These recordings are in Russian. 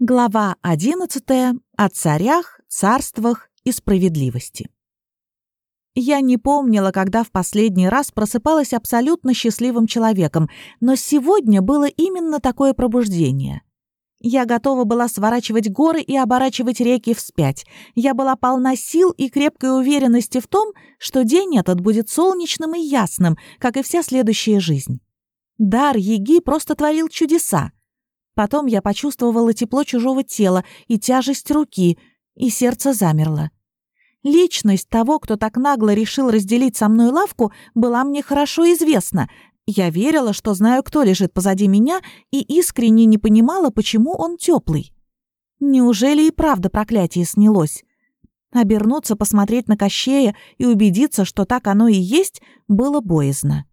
Глава 11 о царях, царствах и справедливости. Я не помнила, когда в последний раз просыпалась абсолютно счастливым человеком, но сегодня было именно такое пробуждение. Я готова была сворачивать горы и оборачивать реки вспять. Я была полна сил и крепкой уверенности в том, что день этот будет солнечным и ясным, как и вся следующая жизнь. Дар Еги просто творил чудеса. Потом я почувствовала тепло чужого тела и тяжесть руки, и сердце замерло. Личность того, кто так нагло решил разделить со мной лавку, была мне хорошо известна. Я верила, что знаю, кто лежит позади меня, и искренне не понимала, почему он теплый. Неужели и правда проклятие снялось? Обернуться, посмотреть на Кощея и убедиться, что так оно и есть, было боязно.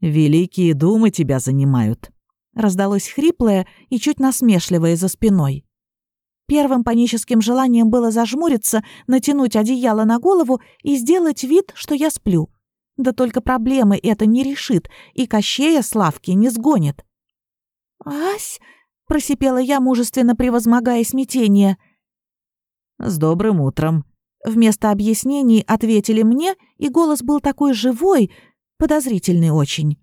«Великие думы тебя занимают», Раздалось хриплое и чуть насмешливое за спиной. Первым паническим желанием было зажмуриться, натянуть одеяло на голову и сделать вид, что я сплю. Да только проблемы это не решит, и Кощея с лавки не сгонит. «Ась!» — просипела я, мужественно превозмогая смятение. «С добрым утром!» Вместо объяснений ответили мне, и голос был такой живой, подозрительный очень.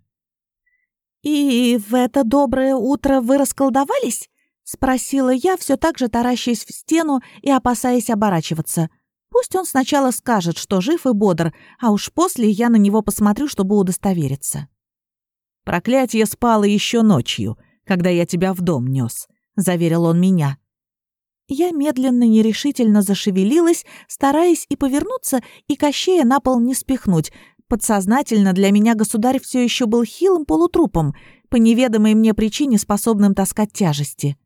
«И в это доброе утро вы расколдовались?» — спросила я, все так же таращаясь в стену и опасаясь оборачиваться. Пусть он сначала скажет, что жив и бодр, а уж после я на него посмотрю, чтобы удостовериться. «Проклятие спало еще ночью, когда я тебя в дом нес», — заверил он меня. Я медленно, нерешительно зашевелилась, стараясь и повернуться, и Кощея на пол не спихнуть, Подсознательно для меня государь все еще был хилым полутрупом, по неведомой мне причине способным таскать тяжести.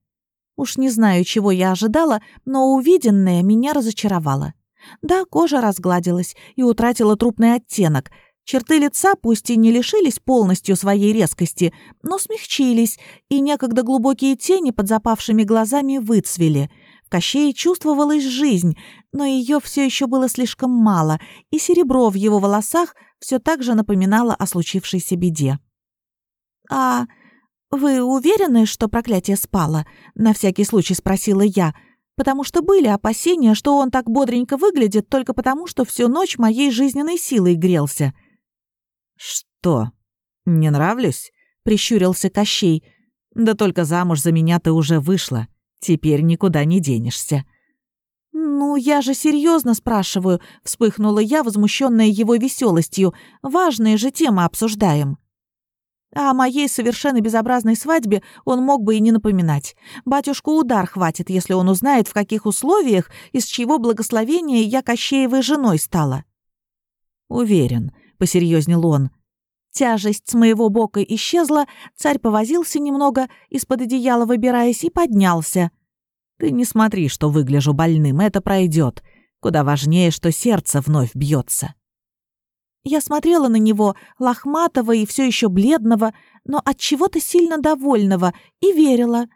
Уж не знаю, чего я ожидала, но увиденное меня разочаровало. Да, кожа разгладилась и утратила трупный оттенок. Черты лица пусть и не лишились полностью своей резкости, но смягчились, и некогда глубокие тени под запавшими глазами выцвели — в Кощее чувствовалась жизнь, но ее все еще было слишком мало, и серебро в его волосах все так же напоминало о случившейся беде. «А вы уверены, что проклятие спало?» — на всякий случай спросила я, потому что были опасения, что он так бодренько выглядит только потому, что всю ночь моей жизненной силой грелся. «Что, не нравлюсь?» — прищурился Кощей. «Да только замуж за меня ты уже вышла. Теперь никуда не денешься». «Ну, я же серьезно спрашиваю», — вспыхнула я, возмущенная его веселостью. «Важные же темы обсуждаем». А о моей совершенно безобразной свадьбе он мог бы и не напоминать. Батюшку удар хватит, если он узнает, в каких условиях, из чьего благословения я Кощеевой женой стала. «Уверен», — посерьезнел он. Тяжесть с моего бока исчезла, царь повозился немного, из-под одеяла выбираясь, и поднялся. «Ты не смотри, что выгляжу больным, это пройдет. Куда важнее, что сердце вновь бьется. Я смотрела на него, лохматого и все еще бледного, но от чего-то сильно довольного, и верила.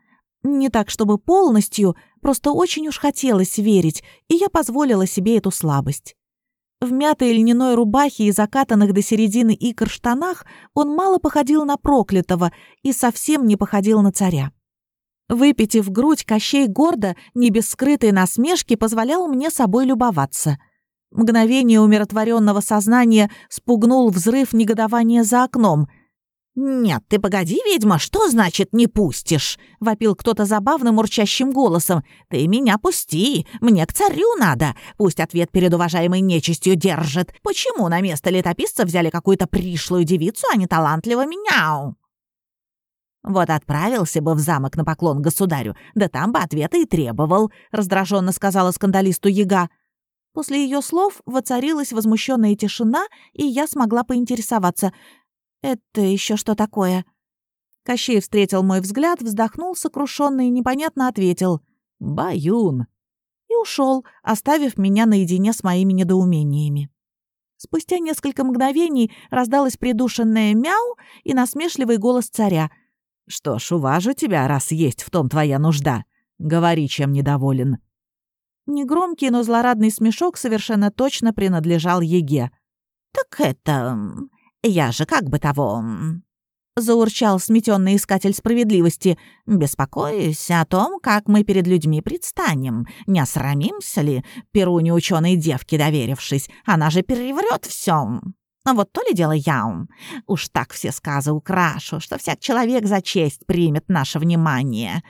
Не так, чтобы полностью, просто очень уж хотелось верить, и я позволила себе эту слабость. В мятой льняной рубахе и закатанных до середины икр штанах он мало походил на проклятого и совсем не походил на царя. Выпитив грудь, Кощей гордо, не без скрытой насмешки, позволял мне собой любоваться. Мгновение умиротворенного сознания спугнул взрыв негодования за окном — «Нет, ты погоди, ведьма, что значит «не пустишь»?» — вопил кто-то забавным урчащим голосом. «Ты меня пусти, мне к царю надо. Пусть ответ перед уважаемой нечистью держит. Почему на место летописца взяли какую-то пришлую девицу, а не талантливого меня?» «Вот отправился бы в замок на поклон государю, да там бы ответа и требовал», — раздраженно сказала скандалисту Яга. После ее слов воцарилась возмущенная тишина, и я смогла поинтересоваться — «Это еще что такое?» Кощей встретил мой взгляд, вздохнул сокрушенно и непонятно ответил «Баюн» и ушел, оставив меня наедине с моими недоумениями. Спустя несколько мгновений раздалось придушенное мяу и насмешливый голос царя. «Что ж, уважу тебя, раз есть в том твоя нужда. Говори, чем недоволен». Негромкий, но злорадный смешок совершенно точно принадлежал Еге. «Так это... Я же как бы того... заурчал сметенный искатель справедливости. «Беспокоюсь о том, как мы перед людьми предстанем. Не осрамимся ли, перуне ученой девки доверившись? Она же переврет все. А вот то ли дело я. Уж так все сказы украшу, что всяк человек за честь примет наше внимание».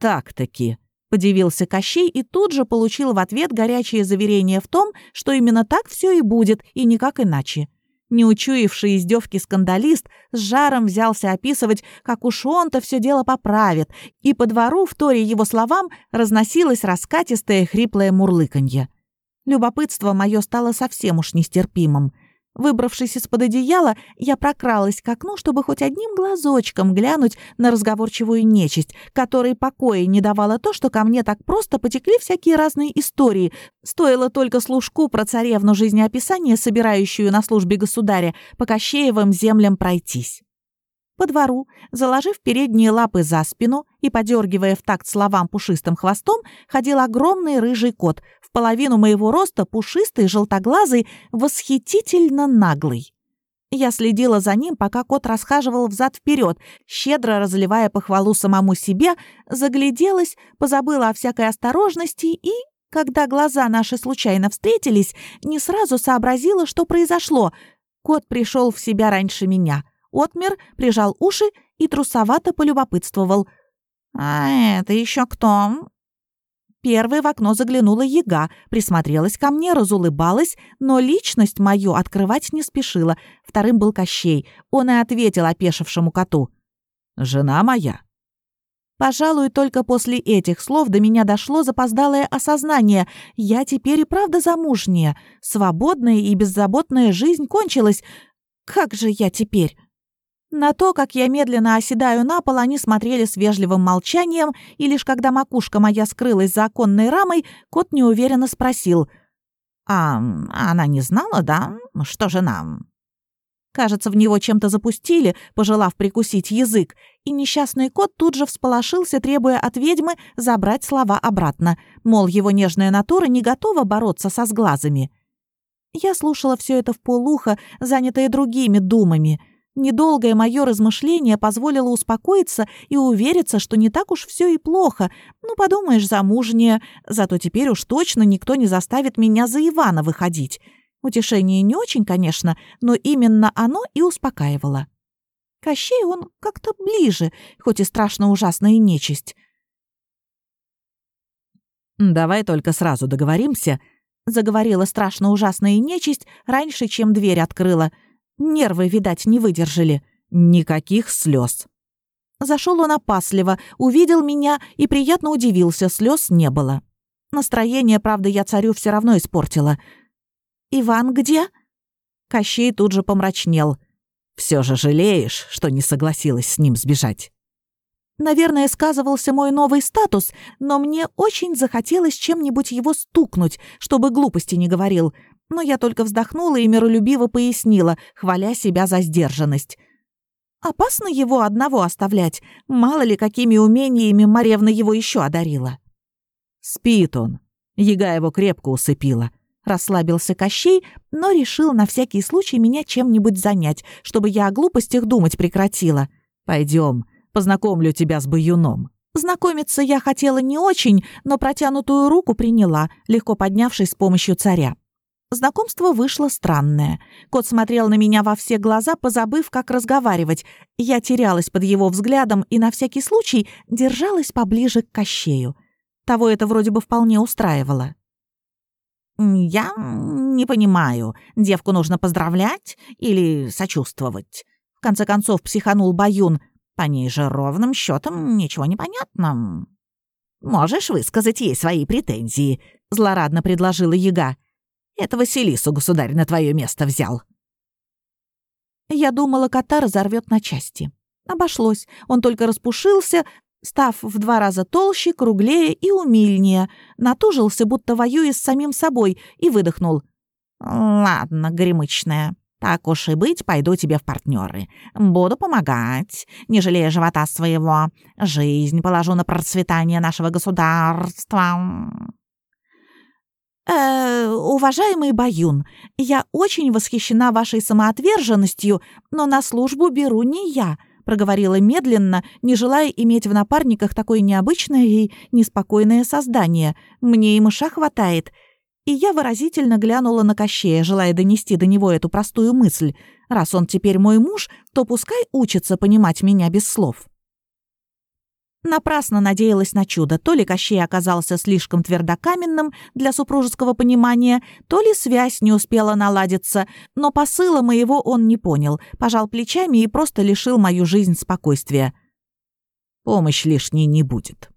«Так-таки», — подивился Кощей и тут же получил в ответ горячее заверение в том, что именно так все и будет, и никак иначе. Не учуявший издевки скандалист с жаром взялся описывать, как уж он-то все дело поправит, и по двору, вторе его словам, разносилось раскатистое хриплое мурлыканье. Любопытство мое стало совсем уж нестерпимым — Выбравшись из-под одеяла, я прокралась к окну, чтобы хоть одним глазочком глянуть на разговорчивую нечисть, которой покоя не давало то, что ко мне так просто потекли всякие разные истории. Стоило только служку про царевну жизнеописания, собирающую на службе государя, по Кощеевым землям пройтись. По двору, заложив передние лапы за спину и подергивая в такт словам пушистым хвостом, ходил огромный рыжий кот, в половину моего роста пушистый, желтоглазый, восхитительно наглый. Я следила за ним, пока кот расхаживал взад-вперед, щедро разливая похвалу самому себе, загляделась, позабыла о всякой осторожности и, когда глаза наши случайно встретились, не сразу сообразила, что произошло. Кот пришел в себя раньше меня — отмер, прижал уши и трусовато полюбопытствовал. «А это еще кто?» Первой в окно заглянула яга, присмотрелась ко мне, разулыбалась, но личность мою открывать не спешила. Вторым был Кощей. Он и ответил опешившему коту. «Жена моя». Пожалуй, только после этих слов до меня дошло запоздалое осознание. Я теперь и правда замужняя. Свободная и беззаботная жизнь кончилась. Как же я теперь? На то, как я медленно оседаю на пол, они смотрели с вежливым молчанием, и лишь когда макушка моя скрылась за оконной рамой, кот неуверенно спросил. «А она не знала, да? Что же нам?» Кажется, в него чем-то запустили, пожелав прикусить язык, и несчастный кот тут же всполошился, требуя от ведьмы забрать слова обратно, мол, его нежная натура не готова бороться со сглазами. Я слушала все это в полухо, занятая другими думами — Недолгое мое размышление позволило успокоиться и увериться, что не так уж все и плохо. Ну, подумаешь, замужняя. Зато теперь уж точно никто не заставит меня за Ивана выходить. Утешение не очень, конечно, но именно оно и успокаивало. Кощей он как-то ближе, хоть и страшно ужасная нечисть. «Давай только сразу договоримся», — заговорила страшно ужасная нечисть раньше, чем дверь открыла — Нервы, видать, не выдержали. Никаких слез. Зашел он опасливо, увидел меня и приятно удивился, слез не было. Настроение, правда, я царю все равно испортила. «Иван где?» Кощей тут же помрачнел. Все же жалеешь, что не согласилась с ним сбежать?» Наверное, сказывался мой новый статус, но мне очень захотелось чем-нибудь его стукнуть, чтобы глупости не говорил но я только вздохнула и миролюбиво пояснила, хваля себя за сдержанность. Опасно его одного оставлять, мало ли какими умениями Маревна его еще одарила. «Спит он», — яга его крепко усыпила. Расслабился Кощей, но решил на всякий случай меня чем-нибудь занять, чтобы я о глупостях думать прекратила. Пойдем, познакомлю тебя с баюном». Знакомиться я хотела не очень, но протянутую руку приняла, легко поднявшись с помощью царя. Знакомство вышло странное. Кот смотрел на меня во все глаза, позабыв, как разговаривать. Я терялась под его взглядом и на всякий случай держалась поближе к кощею. Того это вроде бы вполне устраивало. «Я не понимаю, девку нужно поздравлять или сочувствовать?» В конце концов психанул Баюн. «По ней же ровным счетом ничего не понятно». «Можешь высказать ей свои претензии», — злорадно предложила яга. Это Василису государь на твое место взял». Я думала, кота разорвет на части. Обошлось. Он только распушился, став в два раза толще, круглее и умильнее, натужился, будто воюя с самим собой, и выдохнул. «Ладно, гремычная, так уж и быть, пойду тебе в партнеры. Буду помогать, не жалея живота своего. Жизнь положу на процветание нашего государства». «Э, уважаемый Баюн, я очень восхищена вашей самоотверженностью, но на службу беру не я», проговорила медленно, не желая иметь в напарниках такое необычное и неспокойное создание. «Мне и мыша хватает». И я выразительно глянула на Кощея, желая донести до него эту простую мысль. Раз он теперь мой муж, то пускай учится понимать меня без слов. Напрасно надеялась на чудо. То ли Кощей оказался слишком твердокаменным для супружеского понимания, то ли связь не успела наладиться, но посыла моего он не понял, пожал плечами и просто лишил мою жизнь спокойствия. Помощь лишней не будет.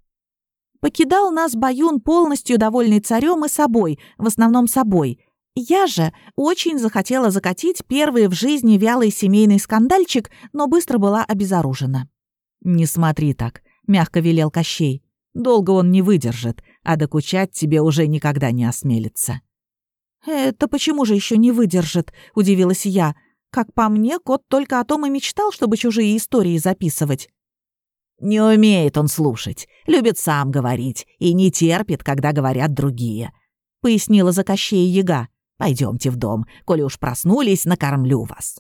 Покидал нас Баюн полностью довольный царем и собой, в основном собой. Я же очень захотела закатить первый в жизни вялый семейный скандальчик, но быстро была обезоружена. «Не смотри так», — мягко велел Кощей. «Долго он не выдержит, а докучать тебе уже никогда не осмелится». «Это почему же еще не выдержит?» — удивилась я. «Как по мне, кот только о том и мечтал, чтобы чужие истории записывать». «Не умеет он слушать, любит сам говорить и не терпит, когда говорят другие», — пояснила за Кощея яга. «Пойдемте в дом, коли уж проснулись, накормлю вас».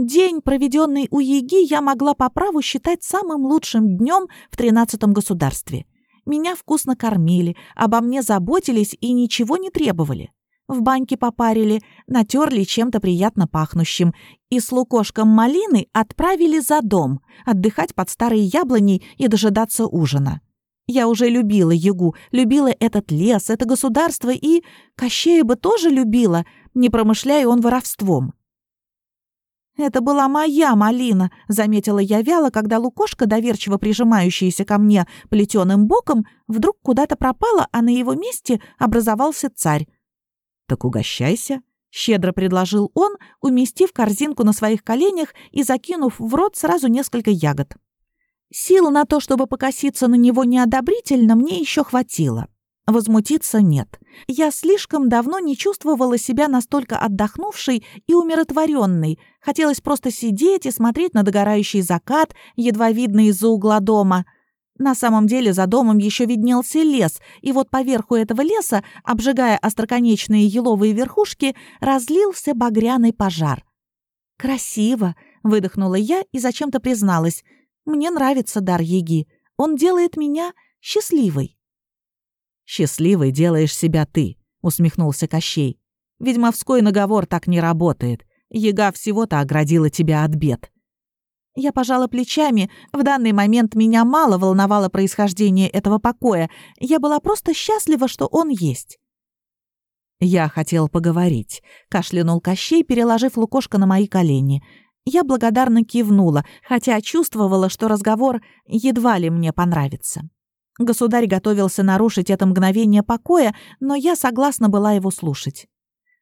День, проведенный у Еги, я могла по праву считать самым лучшим днем в тринадцатом государстве. Меня вкусно кормили, обо мне заботились и ничего не требовали. В баньке попарили, натерли чем-то приятно пахнущим и с лукошком малины отправили за дом, отдыхать под старой яблоней и дожидаться ужина. Я уже любила Ягу, любила этот лес, это государство и... Кощея бы тоже любила, не промышляя он воровством. «Это была моя малина», — заметила я вяло, когда лукошка, доверчиво прижимающаяся ко мне плетеным боком, вдруг куда-то пропала, а на его месте образовался царь. «Так угощайся», — щедро предложил он, уместив корзинку на своих коленях и закинув в рот сразу несколько ягод. Сил на то, чтобы покоситься на него неодобрительно, мне еще хватило. Возмутиться нет. Я слишком давно не чувствовала себя настолько отдохнувшей и умиротворенной. Хотелось просто сидеть и смотреть на догорающий закат, едва видный из-за угла дома. На самом деле за домом еще виднелся лес, и вот поверху этого леса, обжигая остроконечные еловые верхушки, разлился багряный пожар. «Красиво!» — выдохнула я и зачем-то призналась. «Мне нравится дар Еги. Он делает меня счастливой». «Счастливой делаешь себя ты», — усмехнулся Кощей. «Ведьмовской наговор так не работает. Ега всего-то оградила тебя от бед». Я пожала плечами. В данный момент меня мало волновало происхождение этого покоя. Я была просто счастлива, что он есть. «Я хотел поговорить», — кашлянул Кощей, переложив лукошко на мои колени. Я благодарно кивнула, хотя чувствовала, что разговор едва ли мне понравится. Государь готовился нарушить это мгновение покоя, но я согласна была его слушать.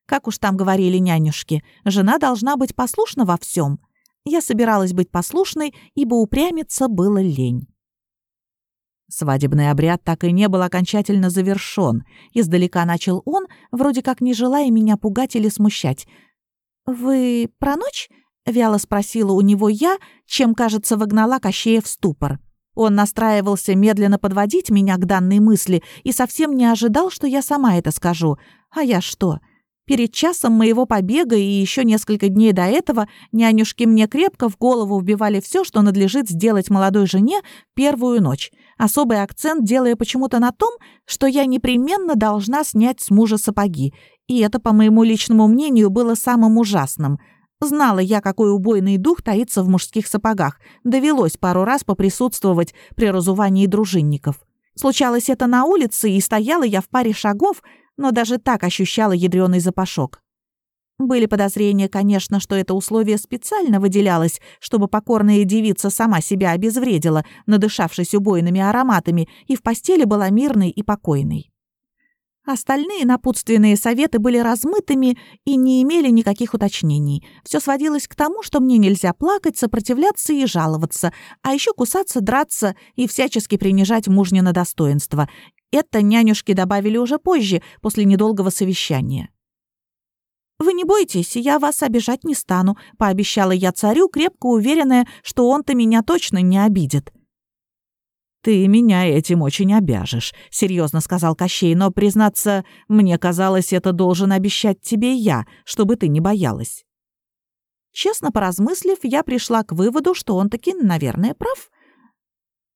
Как уж там говорили нянюшки, жена должна быть послушна во всем. Я собиралась быть послушной, ибо упрямиться было лень. Свадебный обряд так и не был окончательно завершен. Издалека начал он, вроде как не желая меня пугать или смущать. «Вы про ночь?» — вяло спросила у него я, чем, кажется, вогнала Кощея в ступор. Он настраивался медленно подводить меня к данной мысли и совсем не ожидал, что я сама это скажу. А я что? Перед часом моего побега и еще несколько дней до этого нянюшки мне крепко в голову вбивали все, что надлежит сделать молодой жене первую ночь. Особый акцент делая почему-то на том, что я непременно должна снять с мужа сапоги. И это, по моему личному мнению, было самым ужасным — Знала я, какой убойный дух таится в мужских сапогах. Довелось пару раз поприсутствовать при разувании дружинников. Случалось это на улице, и стояла я в паре шагов, но даже так ощущала ядреный запашок. Были подозрения, конечно, что это условие специально выделялось, чтобы покорная девица сама себя обезвредила, надышавшись убойными ароматами, и в постели была мирной и покойной. Остальные напутственные советы были размытыми и не имели никаких уточнений. Все сводилось к тому, что мне нельзя плакать, сопротивляться и жаловаться, а еще кусаться, драться и всячески принижать мужнино достоинство. Это нянюшки добавили уже позже, после недолгого совещания. «Вы не бойтесь, я вас обижать не стану», — пообещала я царю, крепко уверенная, что он-то меня точно не обидит. «Ты меня этим очень обяжешь», — серьезно сказал Кощей, «но, признаться, мне казалось, это должен обещать тебе я, чтобы ты не боялась». Честно поразмыслив, я пришла к выводу, что он таки, наверное, прав.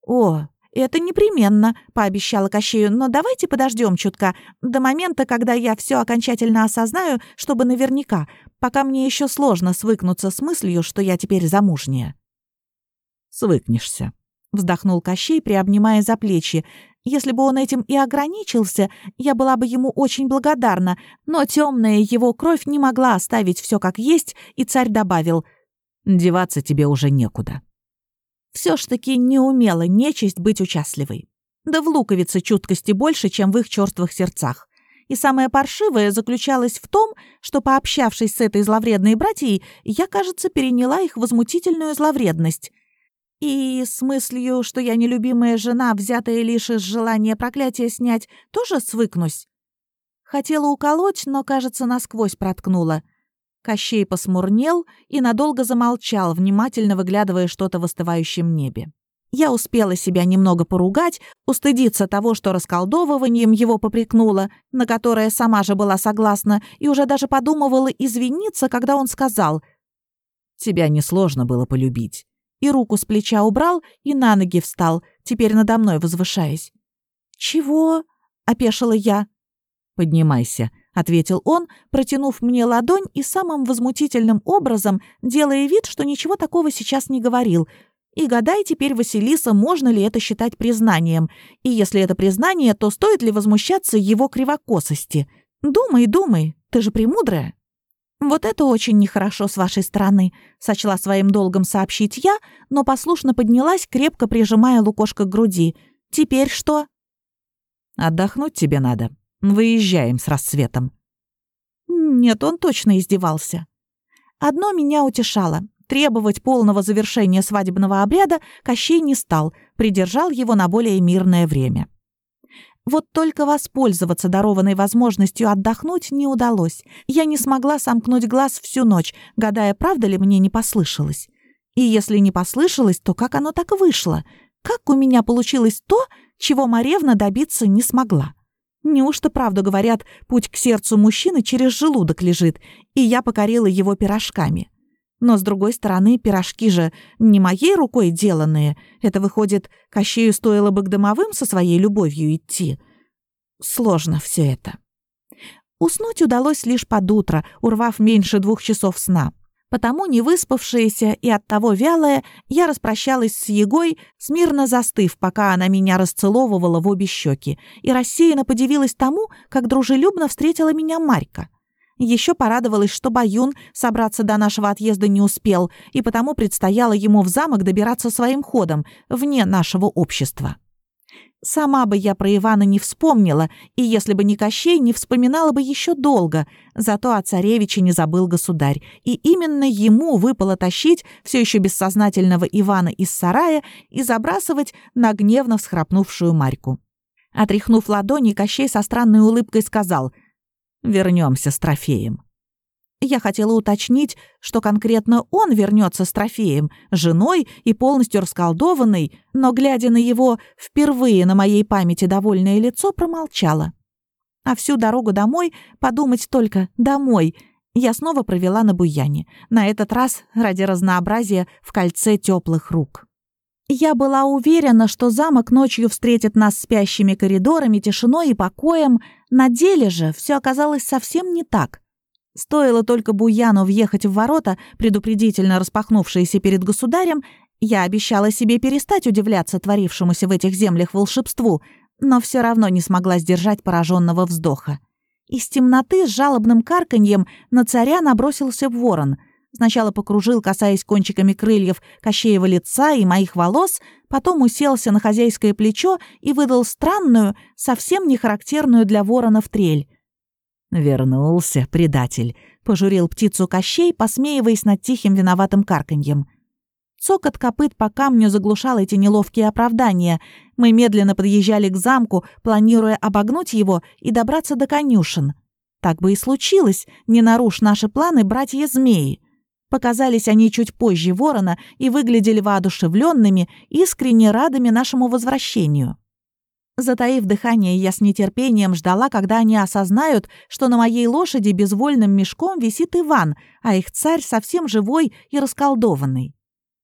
«О, это непременно», — пообещала Кощею, «но давайте подождем чутка, до момента, когда я все окончательно осознаю, чтобы наверняка, пока мне еще сложно свыкнуться с мыслью, что я теперь замужняя». «Свыкнешься», — вздохнул Кощей, приобнимая за плечи. «Если бы он этим и ограничился, я была бы ему очень благодарна, но темная его кровь не могла оставить все как есть, и царь добавил, «Деваться тебе уже некуда». Все ж таки не умела нечисть быть участливой. Да в луковице чуткости больше, чем в их чёрствых сердцах. И самое паршивое заключалось в том, что, пообщавшись с этой зловредной братьей, я, кажется, переняла их возмутительную зловредность. И с мыслью, что я нелюбимая жена, взятая лишь из желания проклятия снять, тоже свыкнусь. Хотела уколоть, но, кажется, насквозь проткнула. Кощей посмурнел и надолго замолчал, внимательно выглядывая что-то в остывающем небе. Я успела себя немного поругать, устыдиться того, что расколдовыванием его попрекнула, на которое сама же была согласна, и уже даже подумывала извиниться, когда он сказал «Тебя несложно было полюбить» и руку с плеча убрал и на ноги встал, теперь надо мной возвышаясь. «Чего?» — опешила я. «Поднимайся», — ответил он, протянув мне ладонь и самым возмутительным образом, делая вид, что ничего такого сейчас не говорил. И гадай теперь, Василиса, можно ли это считать признанием. И если это признание, то стоит ли возмущаться его кривокосости? Думай, думай, ты же премудрая. «Вот это очень нехорошо с вашей стороны», — сочла своим долгом сообщить я, но послушно поднялась, крепко прижимая лукошко к груди. «Теперь что?» «Отдохнуть тебе надо. Выезжаем с рассветом». Нет, он точно издевался. Одно меня утешало. Требовать полного завершения свадебного обряда Кощей не стал, придержал его на более мирное время. Вот только воспользоваться дарованной возможностью отдохнуть не удалось. Я не смогла сомкнуть глаз всю ночь, гадая, правда ли мне не послышалось. И если не послышалось, то как оно так вышло? Как у меня получилось то, чего Маревна добиться не смогла? Неужто правду говорят, путь к сердцу мужчины через желудок лежит, и я покорила его пирожками? Но, с другой стороны, пирожки же не моей рукой деланные. Это, выходит, Кощею стоило бы к домовым со своей любовью идти. Сложно все это. Уснуть удалось лишь под утро, урвав меньше двух часов сна. Потому, не выспавшаяся и оттого вялая, я распрощалась с Егой, смирно застыв, пока она меня расцеловывала в обе щеки, и рассеянно подивилась тому, как дружелюбно встретила меня Марька. Еще порадовалась, что Баюн собраться до нашего отъезда не успел, и потому предстояло ему в замок добираться своим ходом, вне нашего общества. Сама бы я про Ивана не вспомнила, и если бы не Кощей, не вспоминала бы еще долго. Зато о царевиче не забыл государь, и именно ему выпало тащить все еще бессознательного Ивана из сарая и забрасывать на гневно всхрапнувшую Марьку. Отряхнув ладони, Кощей со странной улыбкой сказал — Вернемся с трофеем. Я хотела уточнить, что конкретно он вернется с трофеем, женой и полностью расколдованной, но, глядя на его впервые на моей памяти довольное лицо, промолчала. А всю дорогу домой подумать только «домой» я снова провела на буяне, на этот раз ради разнообразия в кольце теплых рук. Я была уверена, что замок ночью встретит нас спящими коридорами, тишиной и покоем. На деле же все оказалось совсем не так. Стоило только Буяну въехать в ворота, предупредительно распахнувшиеся перед государем, я обещала себе перестать удивляться творившемуся в этих землях волшебству, но все равно не смогла сдержать пораженного вздоха. Из темноты с жалобным карканьем на царя набросился ворон — Сначала покружил, касаясь кончиками крыльев Кощеева лица и моих волос, потом уселся на хозяйское плечо и выдал странную, совсем не характерную для воронов трель. «Вернулся, предатель», — пожурил птицу Кощей, посмеиваясь над тихим виноватым карканьем. Цокот копыт по камню заглушал эти неловкие оправдания. Мы медленно подъезжали к замку, планируя обогнуть его и добраться до конюшен. Так бы и случилось, не наруш наши планы братья-змеи. Показались они чуть позже ворона и выглядели воодушевленными, искренне радыми нашему возвращению. Затаив дыхание, я с нетерпением ждала, когда они осознают, что на моей лошади безвольным мешком висит Иван, а их царь совсем живой и расколдованный.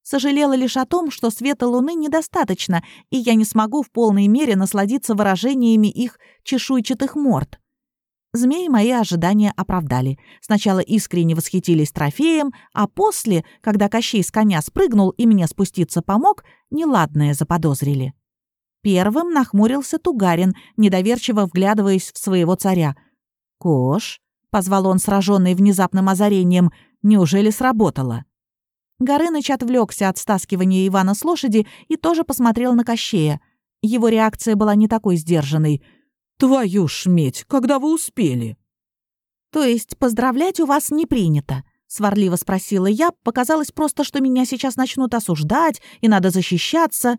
Сожалела лишь о том, что света луны недостаточно, и я не смогу в полной мере насладиться выражениями их чешуйчатых морд. Змеи мои ожидания оправдали. Сначала искренне восхитились трофеем, а после, когда Кощей с коня спрыгнул и мне спуститься помог, неладное заподозрили. Первым нахмурился Тугарин, недоверчиво вглядываясь в своего царя. «Кош», — позвал он, сраженный внезапным озарением, — «неужели сработало?» Горыныч отвлекся от стаскивания Ивана с лошади и тоже посмотрел на Кощея. Его реакция была не такой сдержанной. «Твою ж медь, когда вы успели?» «То есть поздравлять у вас не принято?» — сварливо спросила я. Показалось просто, что меня сейчас начнут осуждать, и надо защищаться.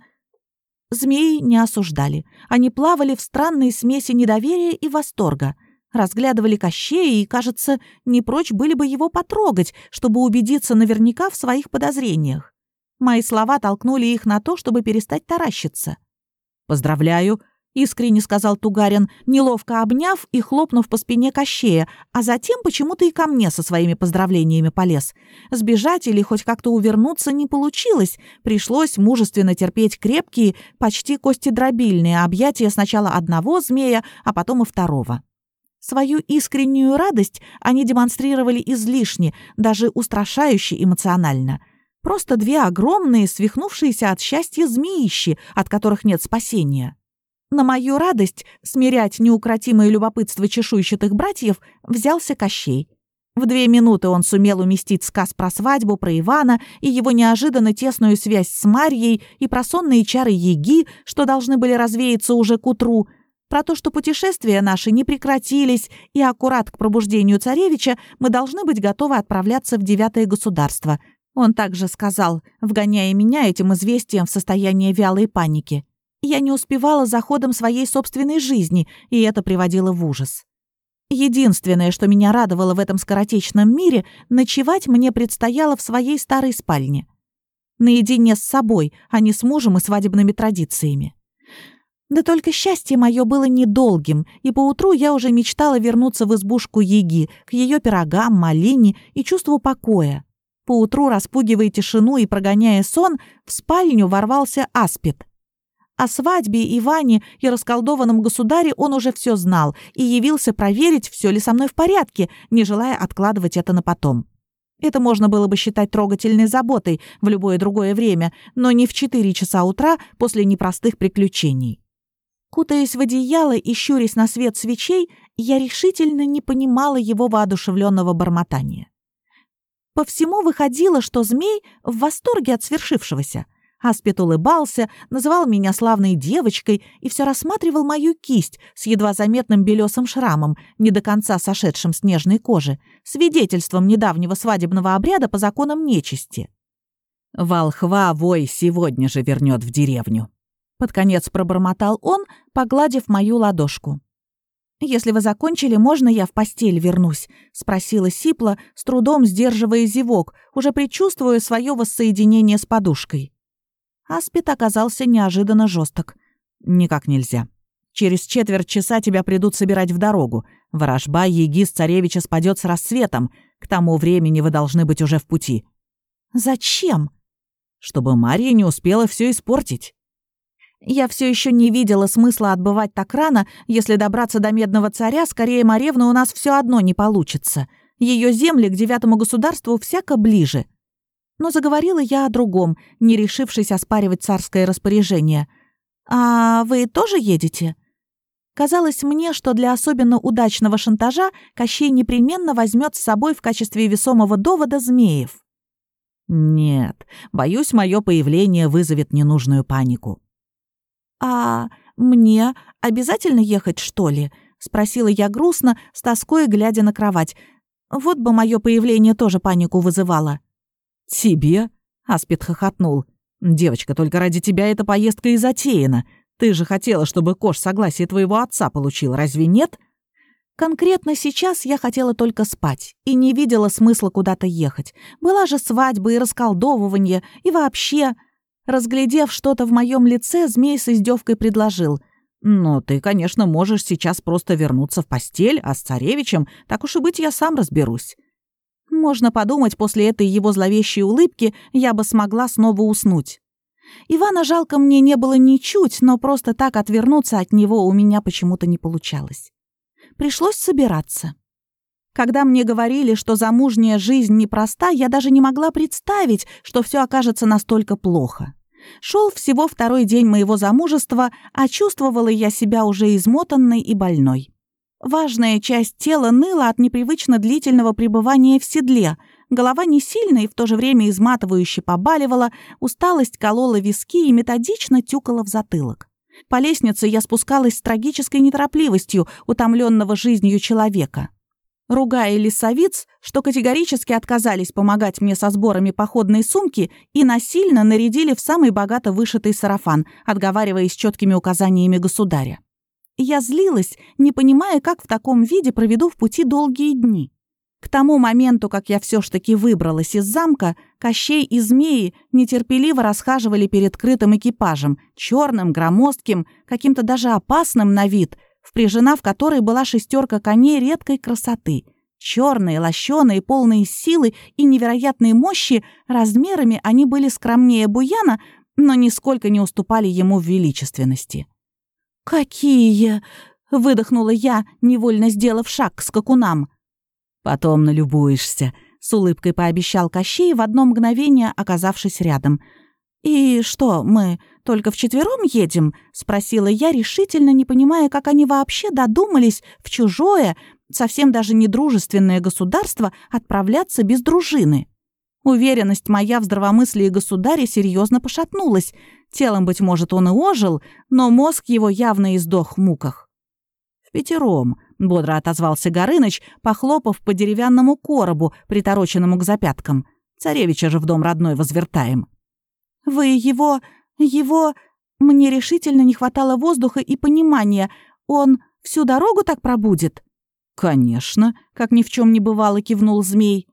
Змеи не осуждали. Они плавали в странной смеси недоверия и восторга — разглядывали Кощея и, кажется, не прочь были бы его потрогать, чтобы убедиться наверняка в своих подозрениях. Мои слова толкнули их на то, чтобы перестать таращиться. «Поздравляю», — искренне сказал Тугарин, неловко обняв и хлопнув по спине Кощея, а затем почему-то и ко мне со своими поздравлениями полез. Сбежать или хоть как-то увернуться не получилось, пришлось мужественно терпеть крепкие, почти костедробильные объятия сначала одного змея, а потом и второго. Свою искреннюю радость они демонстрировали излишне, даже устрашающе эмоционально. Просто две огромные, свихнувшиеся от счастья змеищи, от которых нет спасения. На мою радость смирять неукротимое любопытство чешуйчатых братьев взялся Кощей. В две минуты он сумел уместить сказ про свадьбу, про Ивана и его неожиданно тесную связь с Марьей и про сонные чары Еги, что должны были развеяться уже к утру, про то, что путешествия наши не прекратились, и аккурат к пробуждению царевича мы должны быть готовы отправляться в девятое государство. Он также сказал, вгоняя меня этим известием в состояние вялой паники. Я не успевала за ходом своей собственной жизни, и это приводило в ужас. Единственное, что меня радовало в этом скоротечном мире, ночевать мне предстояло в своей старой спальне. Наедине с собой, а не с мужем и свадебными традициями. Да только счастье мое было недолгим, и поутру я уже мечтала вернуться в избушку Еги, к ее пирогам, малине и чувству покоя. Поутру, распугивая тишину и прогоняя сон, в спальню ворвался Аспид. О свадьбе, Иване и расколдованном государе он уже все знал и явился проверить, все ли со мной в порядке, не желая откладывать это на потом. Это можно было бы считать трогательной заботой в любое другое время, но не в 4 часа утра после непростых приключений. Кутаясь в одеяло и щурясь на свет свечей, я решительно не понимала его воодушевленного бормотания. По всему выходило, что змей в восторге от свершившегося. Аспид улыбался, называл меня славной девочкой и все рассматривал мою кисть с едва заметным белесым шрамом, не до конца сошедшим с нежной кожи, свидетельством недавнего свадебного обряда по законам нечисти. «Волхва вой сегодня же вернет в деревню», под конец пробормотал он, погладив мою ладошку. «Если вы закончили, можно я в постель вернусь?» — спросила Сипла, с трудом сдерживая зевок, уже предчувствуя свое воссоединение с подушкой. Аспид оказался неожиданно жесток. «Никак нельзя. Через четверть часа тебя придут собирать в дорогу. Ворожба Егис царевича спадет с рассветом. К тому времени вы должны быть уже в пути». «Зачем?» «Чтобы Мария не успела все испортить». Я все еще не видела смысла отбывать так рано, если добраться до Медного царя, скорее Маревны у нас все одно не получится. Ее земли к девятому государству всяко ближе. Но заговорила я о другом, не решившись оспаривать царское распоряжение. «А вы тоже едете?» Казалось мне, что для особенно удачного шантажа Кощей непременно возьмет с собой в качестве весомого довода змеев. «Нет, боюсь, мое появление вызовет ненужную панику», «А мне обязательно ехать, что ли?» — спросила я грустно, с тоской глядя на кровать. Вот бы мое появление тоже панику вызывало. «Тебе?» — Аспид хохотнул. «Девочка, только ради тебя эта поездка и затеяна. Ты же хотела, чтобы Кош согласие твоего отца получил, разве нет?» Конкретно сейчас я хотела только спать и не видела смысла куда-то ехать. Была же свадьба и расколдовывание, и вообще... Разглядев что-то в моем лице, змей с издевкой предложил. «Ну, ты, конечно, можешь сейчас просто вернуться в постель, а с царевичем, так уж и быть, я сам разберусь». Можно подумать, после этой его зловещей улыбки я бы смогла снова уснуть. Ивана жалко мне не было ничуть, но просто так отвернуться от него у меня почему-то не получалось. Пришлось собираться. Когда мне говорили, что замужняя жизнь непроста, я даже не могла представить, что все окажется настолько плохо. Шел всего второй день моего замужества, а чувствовала я себя уже измотанной и больной. Важная часть тела ныла от непривычно длительного пребывания в седле. Голова не сильно и в то же время изматывающе побаливала, усталость колола виски и методично тюкала в затылок. По лестнице я спускалась с трагической неторопливостью утомленного жизнью человека. Ругая лесовиц, что категорически отказались помогать мне со сборами походной сумки и насильно нарядили в самый богато вышитый сарафан, отговариваясь четкими указаниями государя. Я злилась, не понимая, как в таком виде проведу в пути долгие дни. К тому моменту, как я все ж таки выбралась из замка, Кощей и Змеи нетерпеливо расхаживали перед крытым экипажем, черным, громоздким, каким-то даже опасным на вид, впряжена в которой была шестерка коней редкой красоты. Черные, лощеные, полные силы и невероятной мощи, размерами они были скромнее Буяна, но нисколько не уступали ему в величественности. «Какие!» — выдохнула я, невольно сделав шаг к скакунам. «Потом налюбуешься», — с улыбкой пообещал Кощей, в одно мгновение оказавшись рядом. «И что, мы только вчетвером едем?» — спросила я, решительно не понимая, как они вообще додумались в чужое, совсем даже недружественное государство отправляться без дружины. Уверенность моя в здравомыслии государя серьезно пошатнулась. Телом, быть может, он и ожил, но мозг его явно издох в муках. «В пятером», — бодро отозвался Горыныч, похлопав по деревянному коробу, притороченному к запяткам. «Царевича же в дом родной возвертаем». «Вы его... его...» Мне решительно не хватало воздуха и понимания. Он всю дорогу так пробудет? «Конечно», — как ни в чем не бывало, кивнул змей.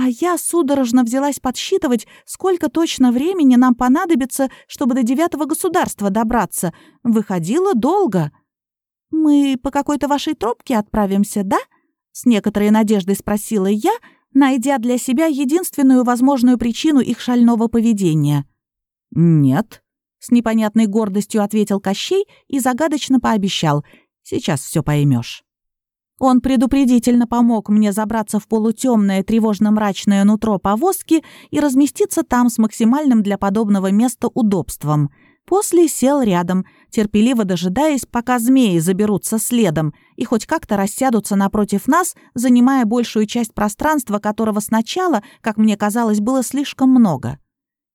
А я судорожно взялась подсчитывать, сколько точно времени нам понадобится, чтобы до девятого государства добраться. Выходило долго. «Мы по какой-то вашей тропке отправимся, да?» С некоторой надеждой спросила я, найдя для себя единственную возможную причину их шального поведения. «Нет», — с непонятной гордостью ответил Кощей и загадочно пообещал. «Сейчас все поймешь. Он предупредительно помог мне забраться в полутемное тревожно-мрачное нутро повозки и разместиться там с максимальным для подобного места удобством. После сел рядом, терпеливо дожидаясь, пока змеи заберутся следом и хоть как-то рассядутся напротив нас, занимая большую часть пространства, которого сначала, как мне казалось, было слишком много.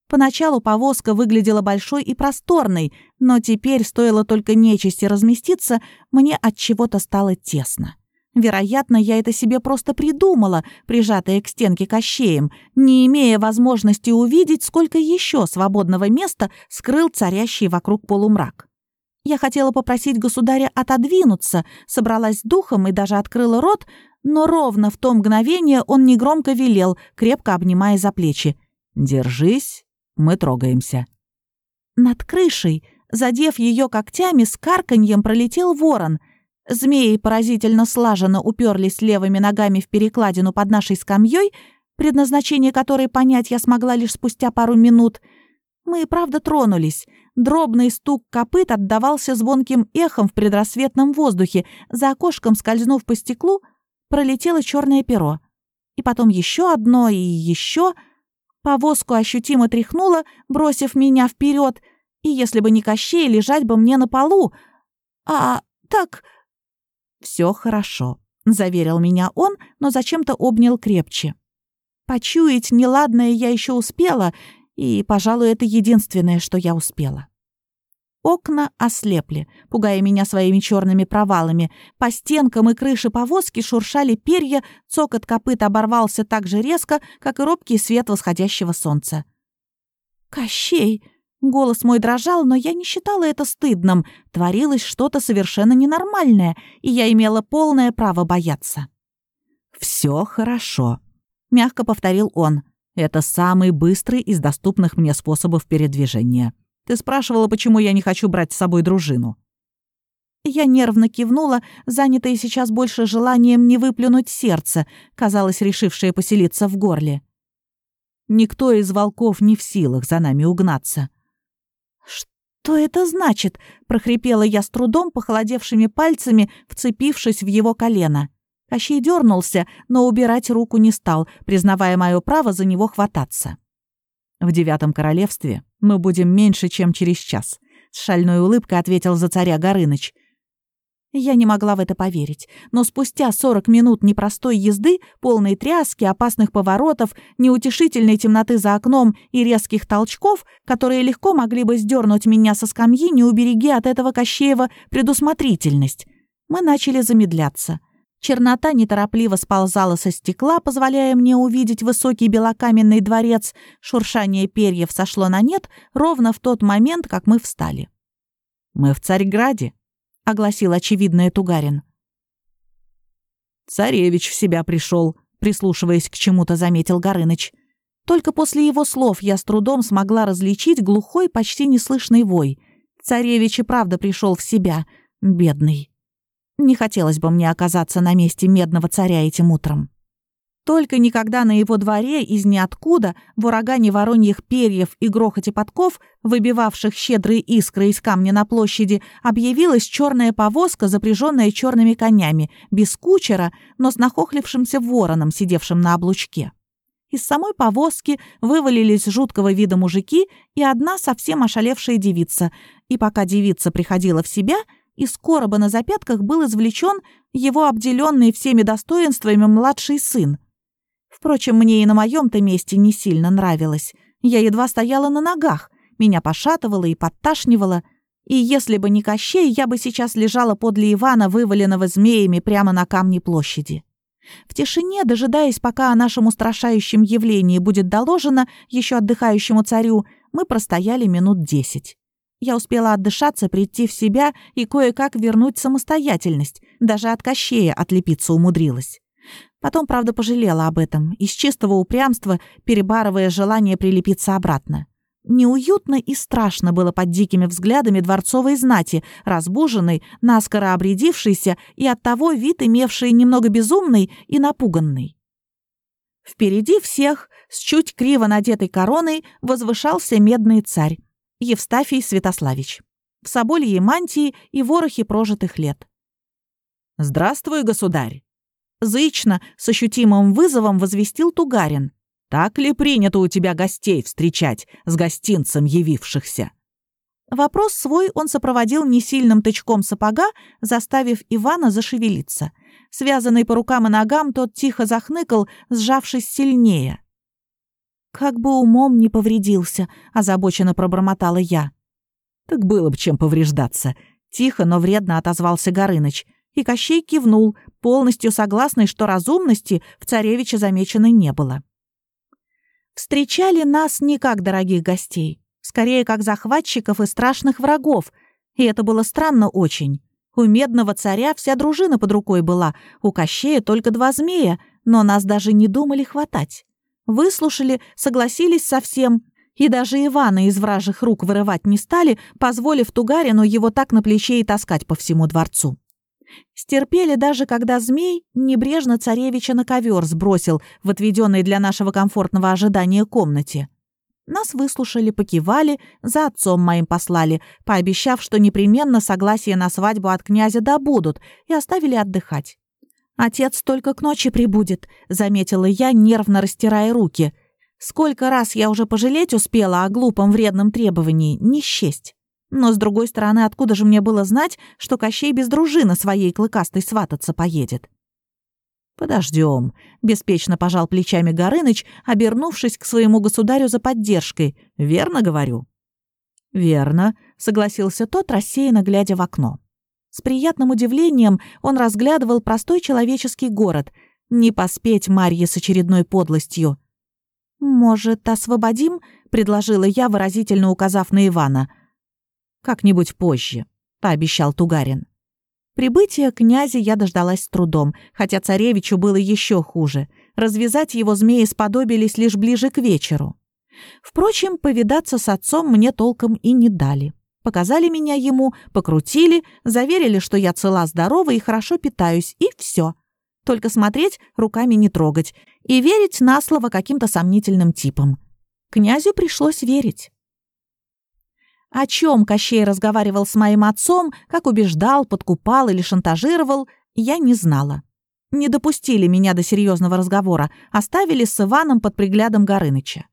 Поначалу повозка выглядела большой и просторной, но теперь, стоило только нечисти разместиться, мне от чего-то стало тесно. Вероятно, я это себе просто придумала, прижатая к стенке кощеем, не имея возможности увидеть, сколько еще свободного места скрыл царящий вокруг полумрак. Я хотела попросить государя отодвинуться, собралась с духом и даже открыла рот, но ровно в то мгновение он негромко велел, крепко обнимая за плечи. «Держись, мы трогаемся». Над крышей, задев ее когтями, с карканьем пролетел ворон — Змеи поразительно слаженно уперлись левыми ногами в перекладину под нашей скамьей, предназначение которой понять я смогла лишь спустя пару минут. Мы и правда тронулись. Дробный стук копыт отдавался звонким эхом в предрассветном воздухе. За окошком, скользнув по стеклу, пролетело черное перо. И потом еще одно и еще. Повозку ощутимо тряхнуло, бросив меня вперед. И если бы не Кощей, лежать бы мне на полу. А так «Все хорошо», — заверил меня он, но зачем-то обнял крепче. Почуять неладное я еще успела, и, пожалуй, это единственное, что я успела. Окна ослепли, пугая меня своими черными провалами. По стенкам и крыше повозки шуршали перья, цокот копыт оборвался так же резко, как и робкий свет восходящего солнца. «Кощей!» — Голос мой дрожал, но я не считала это стыдным. Творилось что-то совершенно ненормальное, и я имела полное право бояться. «Все хорошо», — мягко повторил он. «Это самый быстрый из доступных мне способов передвижения. Ты спрашивала, почему я не хочу брать с собой дружину». Я нервно кивнула, занятая сейчас больше желанием не выплюнуть сердце, казалось, решившее поселиться в горле. Никто из волков не в силах за нами угнаться. «Что это значит?» — прохрипела я с трудом, похолодевшими пальцами, вцепившись в его колено. Кощей дернулся, но убирать руку не стал, признавая мое право за него хвататься. «В девятом королевстве мы будем меньше, чем через час», — с шальной улыбкой ответил за царя Горыныч. Я не могла в это поверить, но спустя 40 минут непростой езды, полной тряски, опасных поворотов, неутешительной темноты за окном и резких толчков, которые легко могли бы сдернуть меня со скамьи, не убереги от этого Кощеева предусмотрительность, мы начали замедляться. Чернота неторопливо сползала со стекла, позволяя мне увидеть высокий белокаменный дворец. Шуршание перьев сошло на нет ровно в тот момент, как мы встали. «Мы в Царьграде», — огласил очевидное Тугарин. «Царевич в себя пришел», — прислушиваясь к чему-то, заметил Горыныч. Только после его слов я с трудом смогла различить глухой, почти неслышный вой. Царевич и правда пришел в себя, бедный. Не хотелось бы мне оказаться на месте медного царя этим утром. Только никогда на его дворе из ниоткуда, в урагане вороньих перьев и грохоте подков, выбивавших щедрые искры из камня на площади, объявилась черная повозка, запряженная черными конями, без кучера, но с нахохлившимся вороном, сидевшим на облучке. Из самой повозки вывалились жуткого вида мужики и одна совсем ошалевшая девица. И пока девица приходила в себя, из короба на запятках был извлечен его обделенный всеми достоинствами младший сын. Впрочем, мне и на моем-то месте не сильно нравилось. Я едва стояла на ногах, меня пошатывало и подташнивало. И если бы не Кощей, я бы сейчас лежала подле Ивана, вываленного змеями прямо на камне площади. В тишине, дожидаясь, пока о нашем устрашающем явлении будет доложено еще отдыхающему царю, мы простояли минут десять. Я успела отдышаться, прийти в себя и кое-как вернуть самостоятельность. Даже от Кощея отлепиться умудрилась. Потом, правда, пожалела об этом, из чистого упрямства, перебарывая желание прилепиться обратно. Неуютно и страшно было под дикими взглядами дворцовой знати, разбуженной, наскоро обрядившейся и оттого вид имевший немного безумный и напуганный. Впереди всех, с чуть криво надетой короной, возвышался медный царь, Евстафий Святославич, в собольей мантии и ворохе прожитых лет. «Здравствуй, государь!» Зычно, с ощутимым вызовом возвестил Тугарин. «Так ли принято у тебя гостей встречать с гостинцем явившихся?» Вопрос свой он сопроводил несильным тычком сапога, заставив Ивана зашевелиться. Связанный по рукам и ногам, тот тихо захныкал, сжавшись сильнее. «Как бы умом не повредился», — озабоченно пробормотала я. «Так было бы чем повреждаться», — тихо, но вредно отозвался Горыныч. И Кощей кивнул, полностью согласный, что разумности в царевиче замечено не было. Встречали нас не как дорогих гостей, скорее как захватчиков и страшных врагов, и это было странно очень. У медного царя вся дружина под рукой была, у Кощея только два змея, но нас даже не думали хватать. Выслушали, согласились со всем, и даже Ивана из вражьих рук вырывать не стали, позволив Тугарину его так на плече и таскать по всему дворцу. Стерпели даже, когда змей небрежно царевича на ковер сбросил в отведенной для нашего комфортного ожидания комнате. Нас выслушали, покивали, за отцом моим послали, пообещав, что непременно согласие на свадьбу от князя добудут, и оставили отдыхать. «Отец только к ночи прибудет», — заметила я, нервно растирая руки. «Сколько раз я уже пожалеть успела о глупом вредном требовании, не счесть». Но, с другой стороны, откуда же мне было знать, что Кощей без дружины своей клыкастой свататься поедет? «Подождем», — беспечно пожал плечами Горыныч, обернувшись к своему государю за поддержкой. «Верно говорю?» «Верно», — согласился тот, рассеянно глядя в окно. С приятным удивлением он разглядывал простой человеческий город. Не поспеть Марье с очередной подлостью. «Может, освободим?» — предложила я, выразительно указав на Ивана. «Как-нибудь позже», — пообещал Тугарин. Прибытия князя я дождалась с трудом, хотя царевичу было еще хуже. Развязать его змеи сподобились лишь ближе к вечеру. Впрочем, повидаться с отцом мне толком и не дали. Показали меня ему, покрутили, заверили, что я цела-здорова и хорошо питаюсь, и все. Только смотреть, руками не трогать, и верить на слово каким-то сомнительным типам. Князю пришлось верить. О чем Кощей разговаривал с моим отцом, как убеждал, подкупал или шантажировал, я не знала. Не допустили меня до серьезного разговора, оставили с Иваном под приглядом Горыныча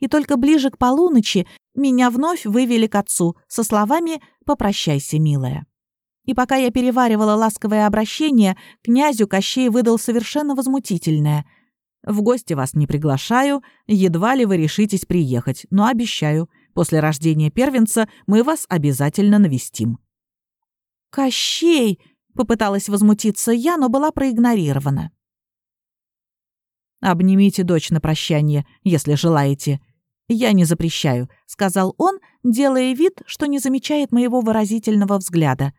и только ближе к полуночи меня вновь вывели к отцу со словами «Попрощайся, милая». И пока я переваривала ласковое обращение, князю Кощей выдал совершенно возмутительное. «В гости вас не приглашаю, едва ли вы решитесь приехать, но обещаю, после рождения первенца мы вас обязательно навестим». «Кощей!» — попыталась возмутиться я, но была проигнорирована. «Обнимите дочь на прощание, если желаете», «Я не запрещаю», — сказал он, делая вид, что не замечает моего выразительного взгляда.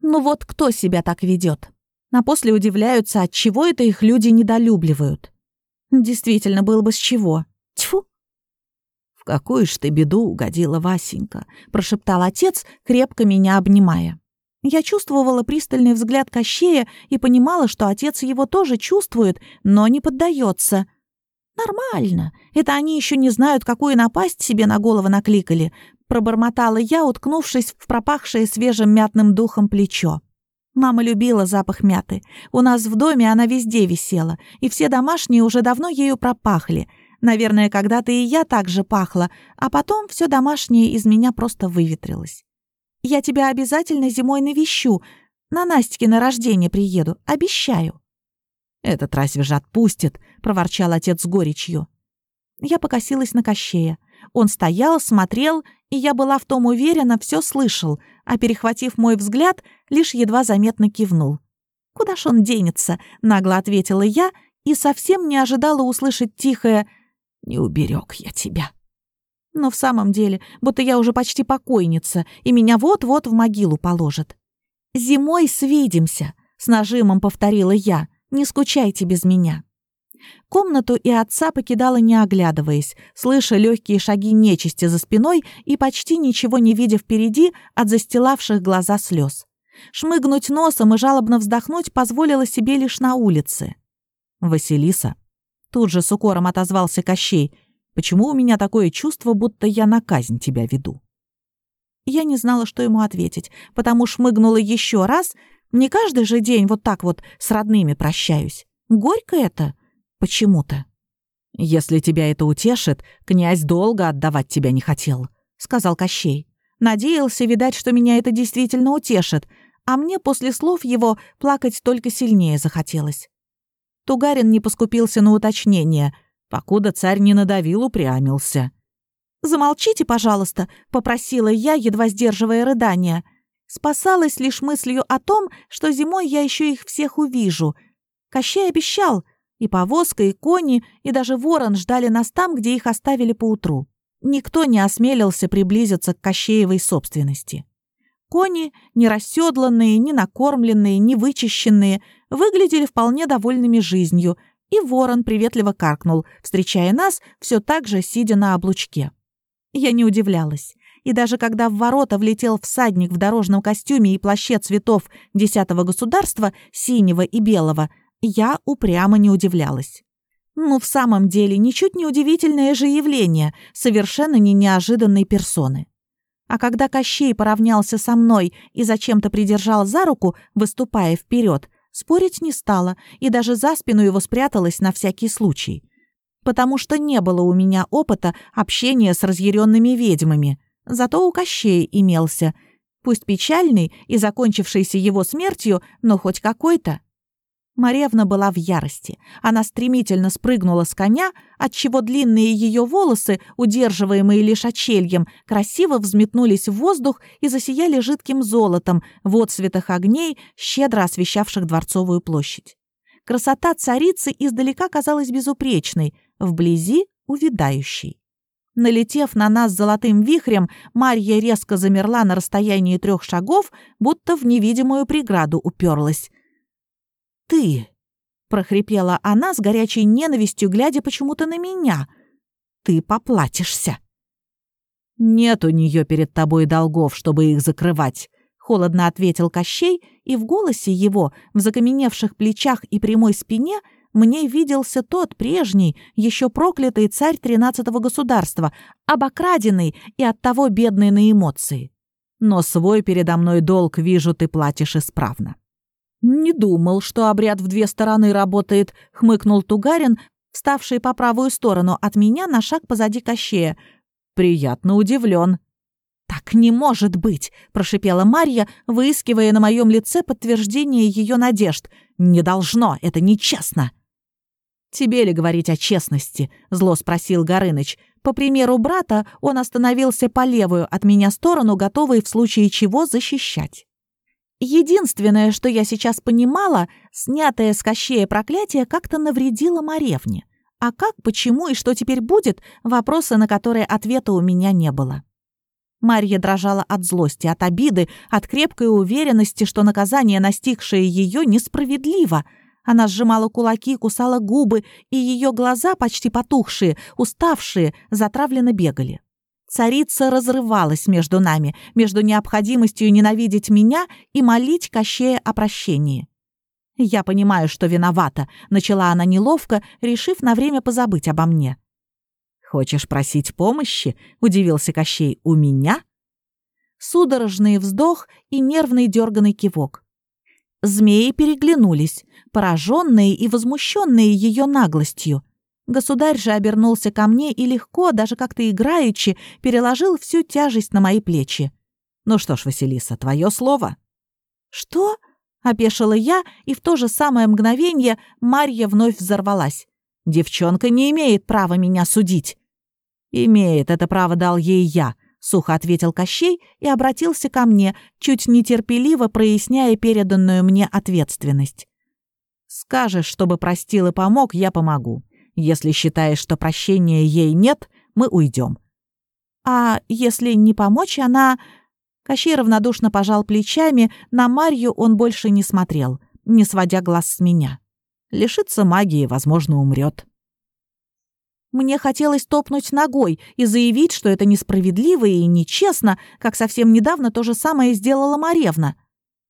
«Ну вот кто себя так ведет? А после удивляются, от чего это их люди недолюбливают. Действительно, было бы с чего. Тьфу!» «В какую ж ты беду угодила Васенька», — прошептал отец, крепко меня обнимая. Я чувствовала пристальный взгляд Кощея и понимала, что отец его тоже чувствует, но не поддается — «Нормально. Это они еще не знают, какую напасть себе на голову накликали», пробормотала я, уткнувшись в пропахшее свежим мятным духом плечо. Мама любила запах мяты. У нас в доме она везде висела, и все домашние уже давно ею пропахли. Наверное, когда-то и я так же пахла, а потом все домашнее из меня просто выветрилось. «Я тебя обязательно зимой навещу. На Настике на рождение приеду, обещаю». «Этот разве же отпустит?» — проворчал отец с горечью. Я покосилась на Кощея. Он стоял, смотрел, и я была в том уверена, все слышал, а, перехватив мой взгляд, лишь едва заметно кивнул. «Куда ж он денется?» — нагло ответила я и совсем не ожидала услышать тихое «Не уберег я тебя». Но в самом деле, будто я уже почти покойница, и меня вот-вот в могилу положат. «Зимой свидимся», — с нажимом повторила я. Не скучайте без меня». Комнату и отца покидала не оглядываясь, слыша легкие шаги нечисти за спиной и почти ничего не видя впереди от застилавших глаза слез. Шмыгнуть носом и жалобно вздохнуть позволила себе лишь на улице. «Василиса», — тут же с укором отозвался Кощей, «почему у меня такое чувство, будто я на казнь тебя веду?» Я не знала, что ему ответить, потому шмыгнула еще раз — не каждый же день вот так вот с родными прощаюсь. Горько это почему-то. «Если тебя это утешит, князь долго отдавать тебя не хотел», — сказал Кощей. Надеялся, видать, что меня это действительно утешит, а мне после слов его плакать только сильнее захотелось. Тугарин не поскупился на уточнение, покуда царь не надавил, упрямился. «Замолчите, пожалуйста», — попросила я, едва сдерживая рыдания — Спасалась лишь мыслью о том, что зимой я еще их всех увижу. Кощей обещал, и повозка, и кони, и даже ворон ждали нас там, где их оставили поутру. Никто не осмелился приблизиться к Кощеевой собственности. Кони, не расседланные, не накормленные, не вычищенные, выглядели вполне довольными жизнью, и ворон приветливо каркнул, встречая нас все так же, сидя на облучке. Я не удивлялась и даже когда в ворота влетел всадник в дорожном костюме и плаще цветов десятого государства, синего и белого, я упрямо не удивлялась. Ну, в самом деле, ничуть не удивительное же явление, совершенно не неожиданной персоны. А когда Кощей поравнялся со мной и зачем-то придержал за руку, выступая вперед, спорить не стала и даже за спину его спряталась на всякий случай. Потому что не было у меня опыта общения с разъяренными ведьмами. Зато у Кощея имелся. Пусть печальный и закончившийся его смертью, но хоть какой-то. Маревна была в ярости. Она стремительно спрыгнула с коня, отчего длинные ее волосы, удерживаемые лишь очельем, красиво взметнулись в воздух и засияли жидким золотом в отсветах огней, щедро освещавших Дворцовую площадь. Красота царицы издалека казалась безупречной, вблизи — увядающей. Налетев на нас золотым вихрем, Марья резко замерла на расстоянии трех шагов, будто в невидимую преграду уперлась. «Ты!» — прохрипела она с горячей ненавистью, глядя почему-то на меня. «Ты поплатишься!» «Нет у нее перед тобой долгов, чтобы их закрывать», — холодно ответил Кощей, и в голосе его, в закаменевших плечах и прямой спине — мне виделся тот прежний, еще проклятый царь тринадцатого государства, обокраденный и оттого бедный на эмоции. Но свой передо мной долг, вижу, ты платишь исправно. «Не думал, что обряд в две стороны работает», — хмыкнул Тугарин, вставший по правую сторону от меня на шаг позади Кощея. «Приятно удивлен. «Так не может быть!» — прошипела Марья, выискивая на моем лице подтверждение ее надежд. «Не должно, это нечестно!» «Тебе ли говорить о честности?» — зло спросил Горыныч. По примеру брата, он остановился по левую от меня сторону, готовый в случае чего защищать. Единственное, что я сейчас понимала, снятое с Кощея проклятие как-то навредило Маревне. А как, почему и что теперь будет, вопросы, на которые ответа у меня не было. Марья дрожала от злости, от обиды, от крепкой уверенности, что наказание, настигшее ее, несправедливо — она сжимала кулаки, кусала губы, и ее глаза, почти потухшие, уставшие, затравленно бегали. Царица разрывалась между нами, между необходимостью ненавидеть меня и молить Кощея о прощении. «Я понимаю, что виновата», — начала она неловко, решив на время позабыть обо мне. «Хочешь просить помощи?» — удивился Кощей. «У меня?» Судорожный вздох и нервный дерганный кивок. Змеи переглянулись, пораженные и возмущенные ее наглостью. Государь же обернулся ко мне и легко, даже как-то играючи, переложил всю тяжесть на мои плечи. «Ну что ж, Василиса, твое слово». «Что?» — опешила я, и в то же самое мгновение Марья вновь взорвалась. «Девчонка не имеет права меня судить». «Имеет, это право дал ей я», — сухо ответил Кощей и обратился ко мне, чуть нетерпеливо проясняя переданную мне ответственность. «Скажешь, чтобы простил и помог, я помогу. Если считаешь, что прощения ей нет, мы уйдем». «А если не помочь, она...» Кощей равнодушно пожал плечами, на Марью он больше не смотрел, не сводя глаз с меня. Лишится магии, возможно, умрет. Мне хотелось топнуть ногой и заявить, что это несправедливо и нечестно, как совсем недавно то же самое сделала Маревна.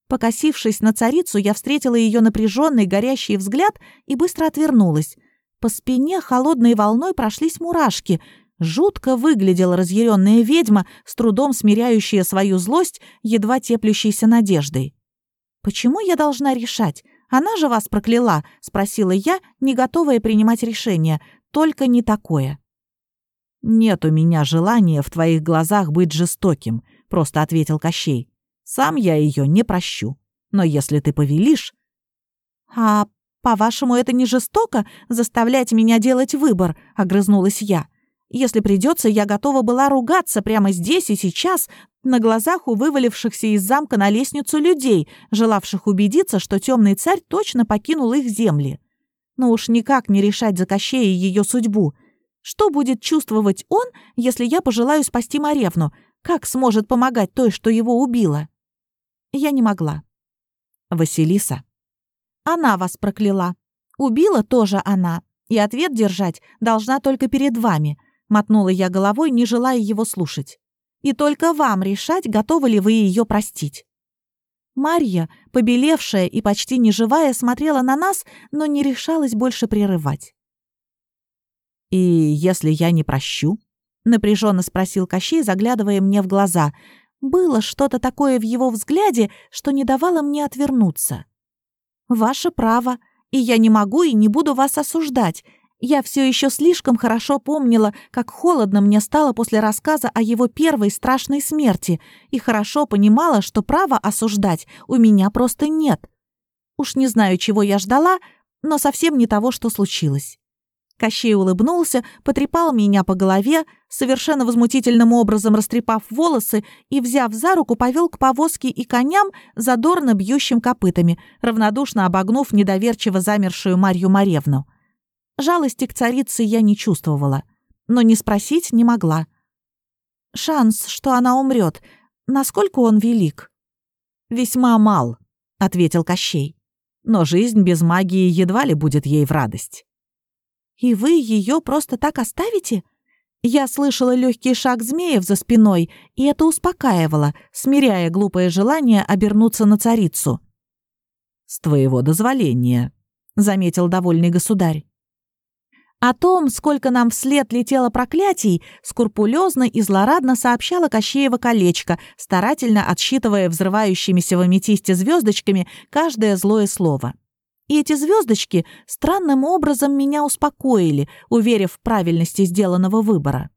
Покосившись на царицу, я встретила ее напряженный, горящий взгляд и быстро отвернулась. По спине холодной волной прошлись мурашки. Жутко выглядела разъяренная ведьма, с трудом смиряющая свою злость, едва теплющейся надеждой. «Почему я должна решать? Она же вас прокляла?» — спросила я, не готовая принимать решение — только не такое. «Нет у меня желания в твоих глазах быть жестоким», — просто ответил Кощей. «Сам я ее не прощу. Но если ты повелишь...» «А, по-вашему, это не жестоко заставлять меня делать выбор?» — огрызнулась я. «Если придется, я готова была ругаться прямо здесь и сейчас, на глазах у вывалившихся из замка на лестницу людей, желавших убедиться, что темный царь точно покинул их земли но уж никак не решать за Кощея ее судьбу. Что будет чувствовать он, если я пожелаю спасти Маревну? Как сможет помогать той, что его убила? Я не могла. Василиса. Она вас прокляла. Убила тоже она. И ответ держать должна только перед вами. Мотнула я головой, не желая его слушать. И только вам решать, готовы ли вы ее простить. Марья, побелевшая и почти неживая, смотрела на нас, но не решалась больше прерывать. «И если я не прощу?» — напряженно спросил Кощей, заглядывая мне в глаза. Было что-то такое в его взгляде, что не давало мне отвернуться. «Ваше право, и я не могу и не буду вас осуждать. Я все еще слишком хорошо помнила, как холодно мне стало после рассказа о его первой страшной смерти, и хорошо понимала, что права осуждать у меня просто нет. Уж не знаю, чего я ждала, но совсем не того, что случилось. Кощей улыбнулся, потрепал меня по голове, совершенно возмутительным образом растрепав волосы и, взяв за руку, повел к повозке и коням, задорно бьющим копытами, равнодушно обогнув недоверчиво замершую Марью Маревну. Жалости к царице я не чувствовала. но не спросить не могла. «Шанс, что она умрет, насколько он велик?» «Весьма мал», — ответил Кощей. «Но жизнь без магии едва ли будет ей в радость». «И вы ее просто так оставите?» Я слышала легкий шаг змеев за спиной, и это успокаивало, смиряя глупое желание обернуться на царицу. «С твоего дозволения», — заметил довольный государь. О том, сколько нам вслед летело проклятий, скрупулезно и злорадно сообщала Кощеева колечко, старательно отсчитывая взрывающимися в аметисте звездочками каждое злое слово. И эти звездочки странным образом меня успокоили, уверив в правильности сделанного выбора.